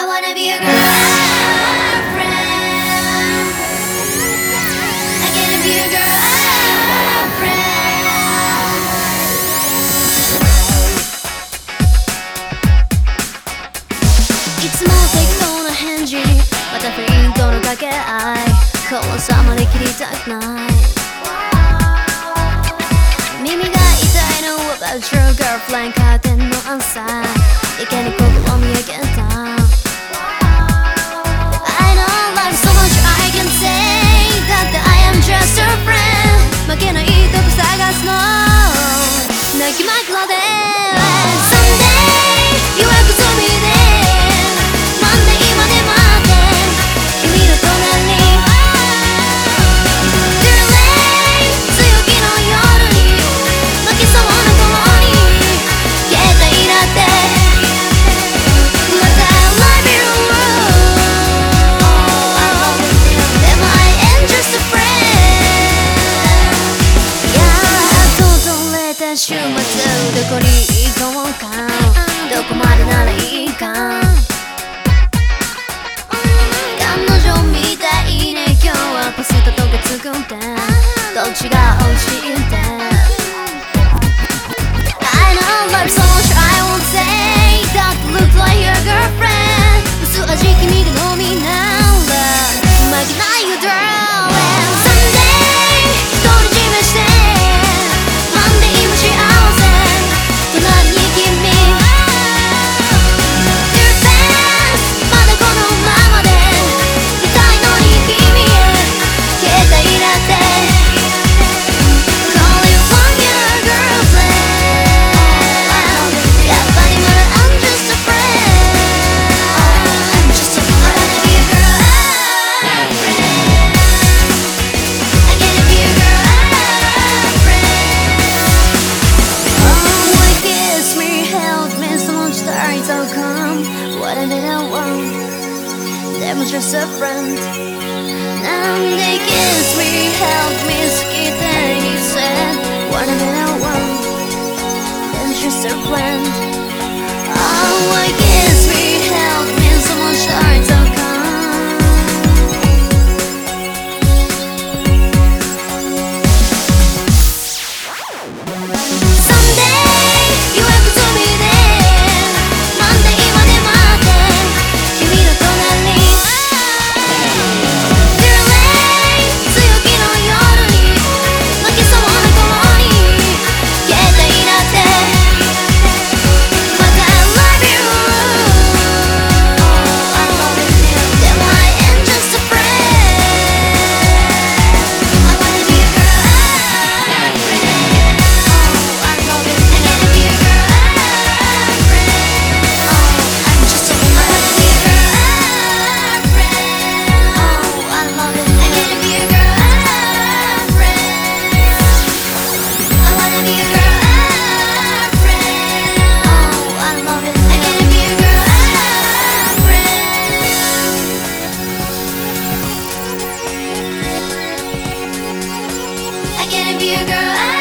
I wanna be a girlfriend. I gotta be a girlfriend. いつも適当な返事にまたフェイントの掛け合い顔をさまで切りたくない耳が痛いの about your girlfriend カーテンのアンサー池に週末どこに I was just a friend. And they kiss. Me, help me, and He said, what did I want? Then just a friend. Oh, I be a girl. I